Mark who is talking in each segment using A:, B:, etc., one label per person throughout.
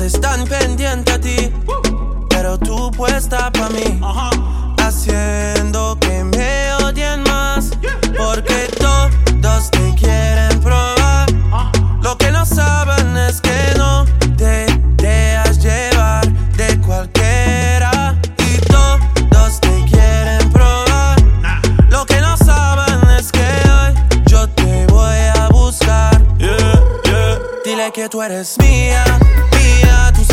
A: Están pendientes a ti, pero tú puesta pa' mí. Haciendo que me odien más, porque todos te quieren probar. Lo que no saben es que no te dejas llevar de cualquiera. Y todos te quieren probar. Lo que no saben es que hoy yo te voy a buscar.
B: Yeah, yeah.
A: Dile que tú eres mía,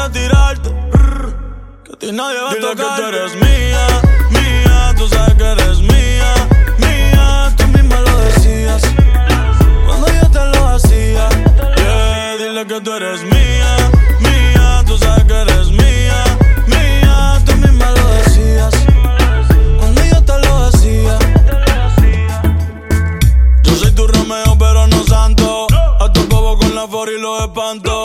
B: De tirarte. Que a ti nadie va a tocar. que tú eres mía, mía. Tú sabes que eres mía, mía. Tú misma lo decías cuando yo te lo hacía. Yeah, dile que tú eres mía, mía. Tú sabes que eres mía, mía. Tú misma lo decías cuando yo te lo hacía. Yo soy tu Romeo, pero no santo. A tu bobo con la for y los espanto.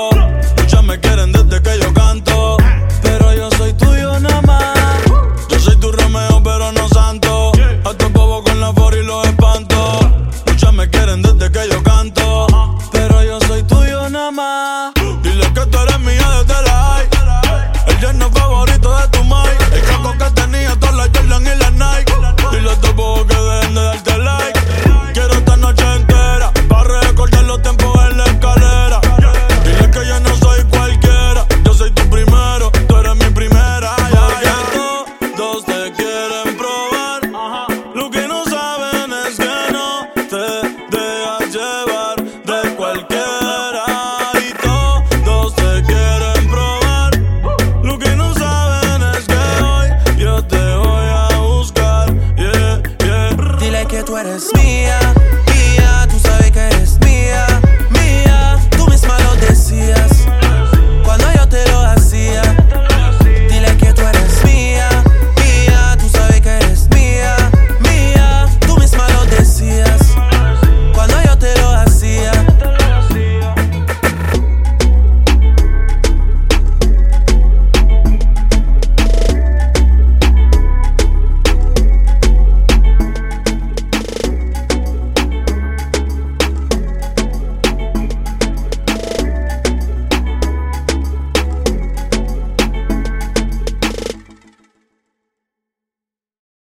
A: Tú eres mía,